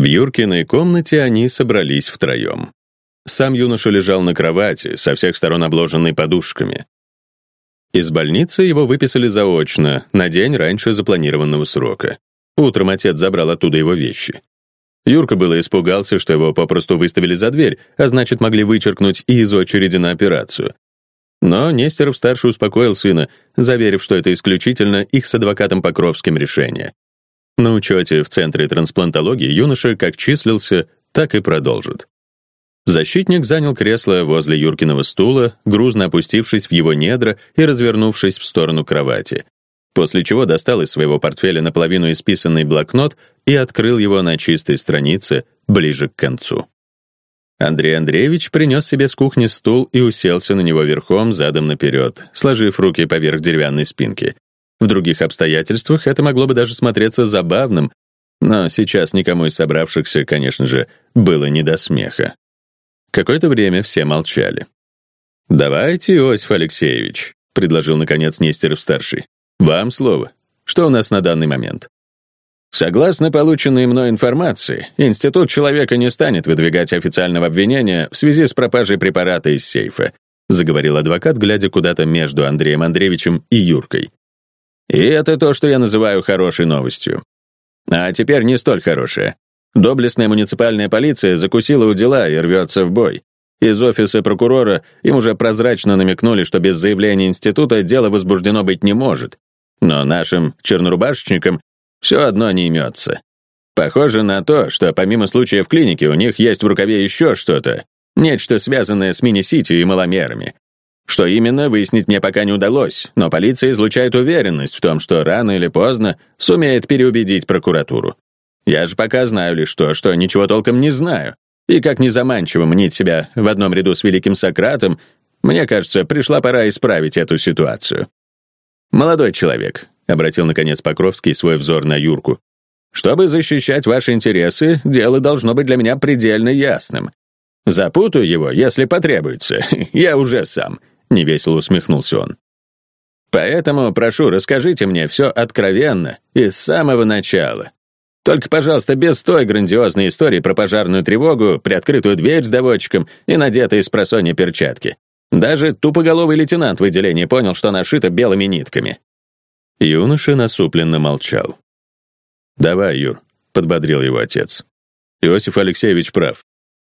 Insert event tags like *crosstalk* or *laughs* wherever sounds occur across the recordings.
В Юркиной комнате они собрались втроем. Сам юноша лежал на кровати, со всех сторон обложенной подушками. Из больницы его выписали заочно, на день раньше запланированного срока. Утром отец забрал оттуда его вещи. Юрка было испугался, что его попросту выставили за дверь, а значит, могли вычеркнуть и из очереди на операцию. Но Нестеров-старший успокоил сына, заверив, что это исключительно их с адвокатом Покровским решение. На учете в Центре трансплантологии юноша как числился, так и продолжит. Защитник занял кресло возле Юркиного стула, грузно опустившись в его недра и развернувшись в сторону кровати, после чего достал из своего портфеля наполовину исписанный блокнот и открыл его на чистой странице ближе к концу. Андрей Андреевич принес себе с кухни стул и уселся на него верхом, задом наперед, сложив руки поверх деревянной спинки. В других обстоятельствах это могло бы даже смотреться забавным, но сейчас никому из собравшихся, конечно же, было не до смеха. Какое-то время все молчали. «Давайте, Иосиф Алексеевич», — предложил, наконец, Нестеров-старший. «Вам слово. Что у нас на данный момент?» Согласно полученной мной информации, Институт человека не станет выдвигать официального обвинения в связи с пропажей препарата из сейфа, заговорил адвокат, глядя куда-то между Андреем Андреевичем и Юркой. И это то, что я называю хорошей новостью. А теперь не столь хорошая. Доблестная муниципальная полиция закусила у дела и рвется в бой. Из офиса прокурора им уже прозрачно намекнули, что без заявления института дело возбуждено быть не может. Но нашим чернорубашечникам все одно не имется. Похоже на то, что помимо случая в клинике у них есть в рукаве еще что-то, нечто связанное с мини-сити и маломерами. Что именно, выяснить мне пока не удалось, но полиция излучает уверенность в том, что рано или поздно сумеет переубедить прокуратуру. Я же пока знаю лишь то, что ничего толком не знаю. И как незаманчиво мнить себя в одном ряду с великим Сократом, мне кажется, пришла пора исправить эту ситуацию. Молодой человек, обратил наконец Покровский свой взор на Юрку. Чтобы защищать ваши интересы, дело должно быть для меня предельно ясным. Запутаю его, если потребуется. *laughs* Я уже сам, невесело усмехнулся он. Поэтому прошу, расскажите мне все откровенно и с самого начала. Только, пожалуйста, без той грандиозной истории про пожарную тревогу, приоткрытую дверь с доводчиком и надетые с просонья перчатки. Даже тупоголовый лейтенант в отделении понял, что нашито белыми нитками. Юноша насупленно молчал. «Давай, Юр», — подбодрил его отец. Иосиф Алексеевич прав.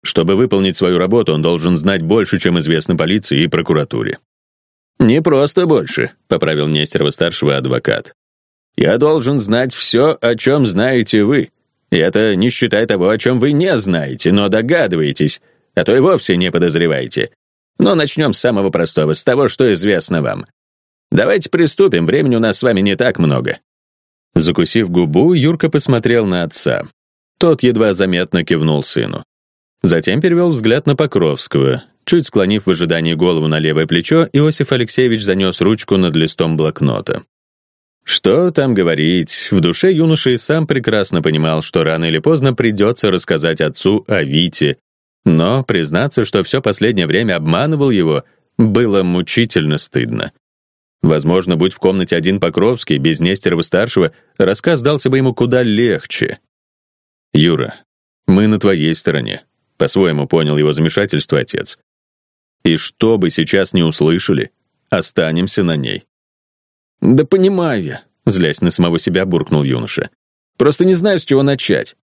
Чтобы выполнить свою работу, он должен знать больше, чем известно полиции и прокуратуре. «Не просто больше», — поправил Нестерова-старшего адвокат. «Я должен знать все, о чем знаете вы. И это не считая того, о чем вы не знаете, но догадываетесь, а то и вовсе не подозреваете. Но начнем с самого простого, с того, что известно вам. Давайте приступим, времени у нас с вами не так много». Закусив губу, Юрка посмотрел на отца. Тот едва заметно кивнул сыну. Затем перевел взгляд на Покровского. Чуть склонив в ожидании голову на левое плечо, Иосиф Алексеевич занес ручку над листом блокнота. Что там говорить, в душе юноша и сам прекрасно понимал, что рано или поздно придется рассказать отцу о Вите, но признаться, что все последнее время обманывал его, было мучительно стыдно. Возможно, будь в комнате один Покровский, без Нестерова-старшего, рассказ дался бы ему куда легче. «Юра, мы на твоей стороне», — по-своему понял его замешательство отец. «И что бы сейчас не услышали, останемся на ней». «Да понимаю я», — злясь на самого себя, буркнул юноша. «Просто не знаю, с чего начать».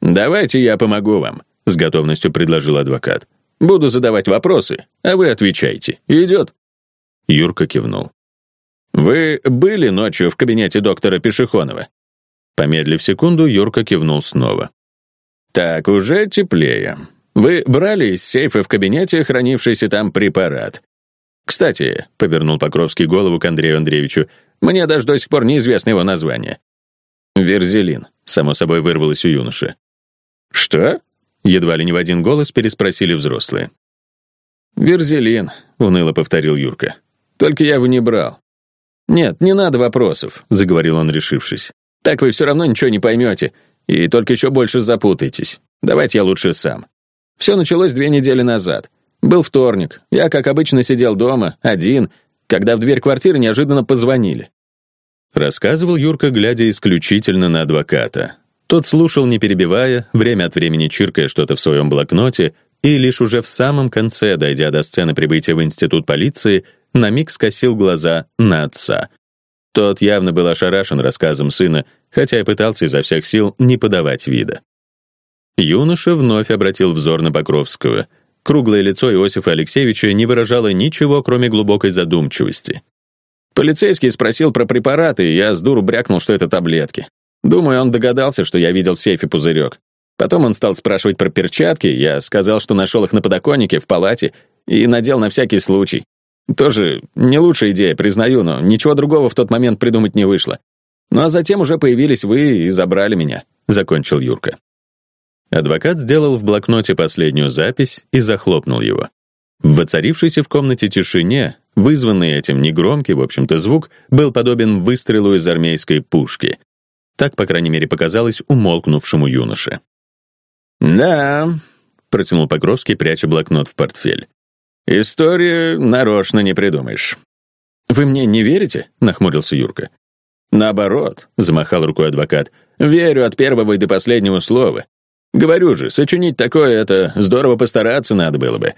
«Давайте я помогу вам», — с готовностью предложил адвокат. «Буду задавать вопросы, а вы отвечайте. Идет?» Юрка кивнул. «Вы были ночью в кабинете доктора Пешехонова?» Помедлив секунду, Юрка кивнул снова. «Так, уже теплее. Вы брали из сейфа в кабинете хранившийся там препарат. Кстати, — повернул Покровский голову к Андрею Андреевичу, — мне даже до сих пор неизвестно его название. «Верзелин», — само собой вырвалось у юноши. «Что?» — едва ли не в один голос переспросили взрослые. «Верзелин», — уныло повторил Юрка. Только я его не брал. «Нет, не надо вопросов», — заговорил он, решившись. «Так вы все равно ничего не поймете, и только еще больше запутаетесь. Давайте я лучше сам. Все началось две недели назад. Был вторник. Я, как обычно, сидел дома, один, когда в дверь квартиры неожиданно позвонили. Рассказывал Юрка, глядя исключительно на адвоката. Тот слушал, не перебивая, время от времени чиркая что-то в своем блокноте, и лишь уже в самом конце, дойдя до сцены прибытия в институт полиции, на миг скосил глаза на отца. Тот явно был ошарашен рассказом сына, хотя и пытался изо всех сил не подавать вида. Юноша вновь обратил взор на Покровского. Круглое лицо Иосифа Алексеевича не выражало ничего, кроме глубокой задумчивости. Полицейский спросил про препараты, и я с дуру брякнул, что это таблетки. Думаю, он догадался, что я видел в сейфе пузырек. Потом он стал спрашивать про перчатки, я сказал, что нашел их на подоконнике в палате и надел на всякий случай. Тоже не лучшая идея, признаю, но ничего другого в тот момент придумать не вышло. Ну а затем уже появились вы и забрали меня», — закончил Юрка. Адвокат сделал в блокноте последнюю запись и захлопнул его. В воцарившейся в комнате тишине, вызванный этим негромкий, в общем-то, звук, был подобен выстрелу из армейской пушки. Так, по крайней мере, показалось умолкнувшему юноше. «Да», — протянул Покровский, пряча блокнот в портфель. «Историю нарочно не придумаешь». «Вы мне не верите?» — нахмурился Юрка. «Наоборот», — замахал рукой адвокат, «верю от первого и до последнего слова. Говорю же, сочинить такое — это здорово постараться надо было бы.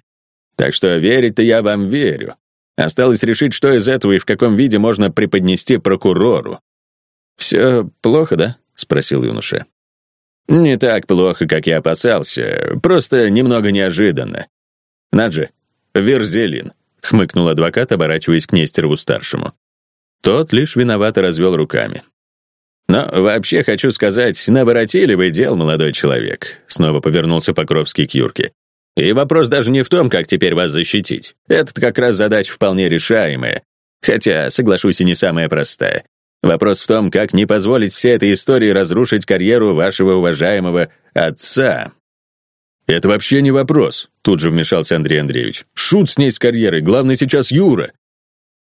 Так что верить-то я вам верю. Осталось решить, что из этого и в каком виде можно преподнести прокурору». «Все плохо, да?» — спросил юноша. «Не так плохо, как я опасался, просто немного неожиданно. Наджи, Верзелин», — хмыкнул адвокат, оборачиваясь к Нестерову-старшему. Тот лишь виновато развел руками. «Но вообще хочу сказать, наворотили вы дел, молодой человек», — снова повернулся Покровский к Юрке. «И вопрос даже не в том, как теперь вас защитить. Это как раз задача вполне решаемая, хотя, соглашусь, и не самая простая. Вопрос в том, как не позволить всей этой истории разрушить карьеру вашего уважаемого отца. Это вообще не вопрос, тут же вмешался Андрей Андреевич. Шут с ней с карьерой, главное сейчас Юра.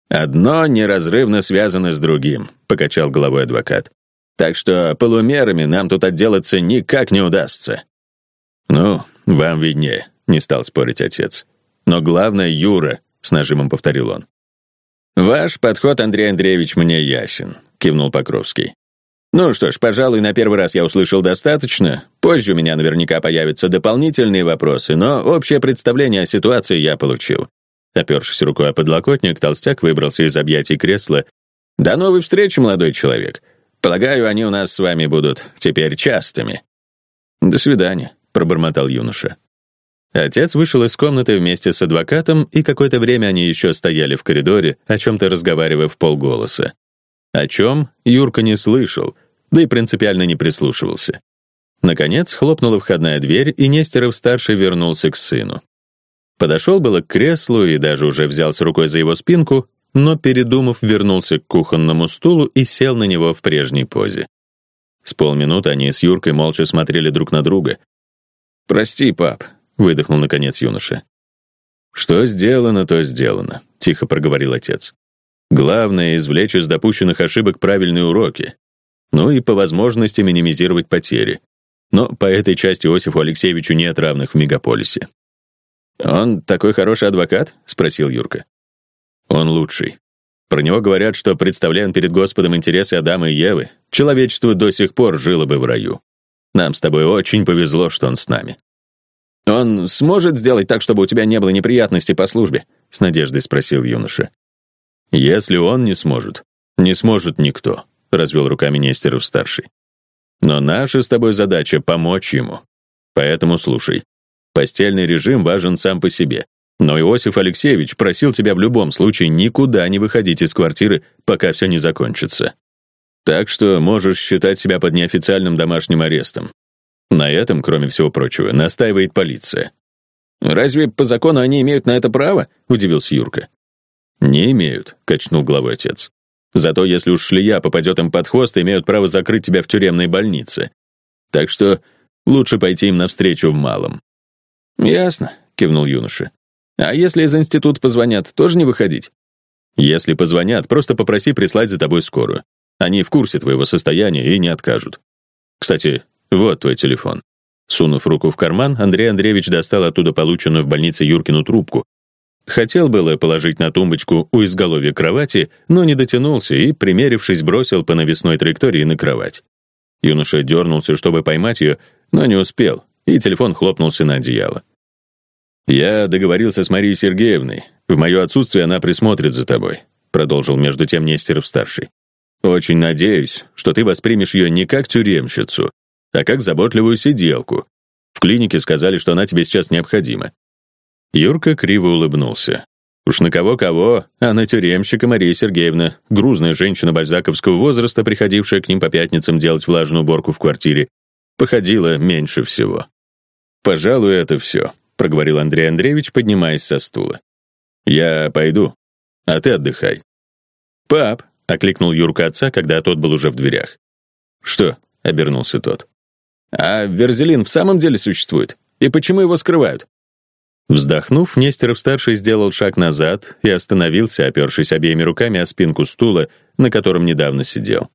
Одно неразрывно связано с другим, покачал головой адвокат. Так что полумерами нам тут отделаться никак не удастся. Ну, вам виднее, не стал спорить отец. Но главное Юра, с нажимом повторил он. Ваш подход, Андрей Андреевич, мне ясен. — кивнул Покровский. «Ну что ж, пожалуй, на первый раз я услышал достаточно. Позже у меня наверняка появятся дополнительные вопросы, но общее представление о ситуации я получил». Опершись рукой о подлокотник, толстяк выбрался из объятий кресла. «До новой встречи, молодой человек. Полагаю, они у нас с вами будут теперь частыми». «До свидания», — пробормотал юноша. Отец вышел из комнаты вместе с адвокатом, и какое-то время они еще стояли в коридоре, о чем-то разговаривая в полголоса. О чем Юрка не слышал, да и принципиально не прислушивался. Наконец хлопнула входная дверь, и Нестеров-старший вернулся к сыну. Подошел было к креслу и даже уже взялся рукой за его спинку, но, передумав, вернулся к кухонному стулу и сел на него в прежней позе. С полминуты они с Юркой молча смотрели друг на друга. «Прости, пап», — выдохнул наконец юноша. «Что сделано, то сделано», — тихо проговорил отец. Главное — извлечь из допущенных ошибок правильные уроки. Ну и по возможности минимизировать потери. Но по этой части Иосифу Алексеевичу нет равных в мегаполисе. «Он такой хороший адвокат?» — спросил Юрка. «Он лучший. Про него говорят, что, представляя перед Господом интересы Адама и Евы, человечество до сих пор жило бы в раю. Нам с тобой очень повезло, что он с нами». «Он сможет сделать так, чтобы у тебя не было неприятностей по службе?» — с надеждой спросил юноша. Если он не сможет, не сможет никто, развел руками Нестеров-старший. Но наша с тобой задача — помочь ему. Поэтому слушай. Постельный режим важен сам по себе. Но Иосиф Алексеевич просил тебя в любом случае никуда не выходить из квартиры, пока все не закончится. Так что можешь считать себя под неофициальным домашним арестом. На этом, кроме всего прочего, настаивает полиция. «Разве по закону они имеют на это право?» — удивился Юрка. «Не имеют», — качнул головой отец. «Зато если уж шлея попадет им под хвост, имеют право закрыть тебя в тюремной больнице. Так что лучше пойти им навстречу в малом». «Ясно», — кивнул юноша. «А если из института позвонят, тоже не выходить?» «Если позвонят, просто попроси прислать за тобой скорую. Они в курсе твоего состояния и не откажут. Кстати, вот твой телефон». Сунув руку в карман, Андрей Андреевич достал оттуда полученную в больнице Юркину трубку Хотел было положить на тумбочку у изголовья кровати, но не дотянулся и, примерившись, бросил по навесной траектории на кровать. Юноша дернулся, чтобы поймать ее, но не успел, и телефон хлопнулся на одеяло. «Я договорился с Марией Сергеевной. В мое отсутствие она присмотрит за тобой», продолжил между тем Нестеров-старший. «Очень надеюсь, что ты воспримешь ее не как тюремщицу, а как заботливую сиделку. В клинике сказали, что она тебе сейчас необходима». Юрка криво улыбнулся. Уж на кого-кого, а на тюремщика Мария Сергеевна, грузная женщина бальзаковского возраста, приходившая к ним по пятницам делать влажную уборку в квартире, походила меньше всего. «Пожалуй, это все», — проговорил Андрей Андреевич, поднимаясь со стула. «Я пойду, а ты отдыхай». «Пап», — окликнул Юрка отца, когда тот был уже в дверях. «Что?» — обернулся тот. «А Верзелин в самом деле существует? И почему его скрывают?» Вздохнув, Нестеров-старший сделал шаг назад и остановился, опершись обеими руками о спинку стула, на котором недавно сидел.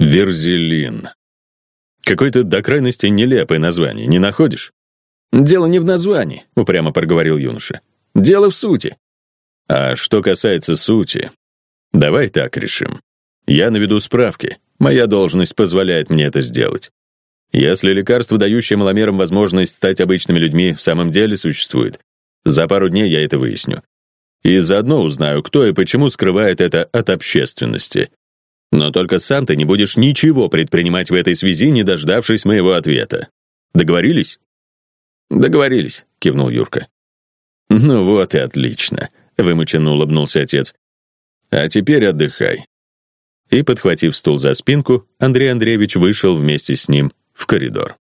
Верзелин. Какое-то до крайности нелепое название, не находишь? «Дело не в названии», — упрямо проговорил юноша. «Дело в сути». «А что касается сути, давай так решим. Я наведу справки. Моя должность позволяет мне это сделать. Если лекарство, дающее маломерам возможность стать обычными людьми, в самом деле существует, за пару дней я это выясню. И заодно узнаю, кто и почему скрывает это от общественности. Но только сам ты не будешь ничего предпринимать в этой связи, не дождавшись моего ответа. Договорились? Договорились, кивнул Юрка. Ну вот и отлично, вымученно улыбнулся отец. А теперь отдыхай. И подхватив стул за спинку, Андрей Андреевич вышел вместе с ним в коридор.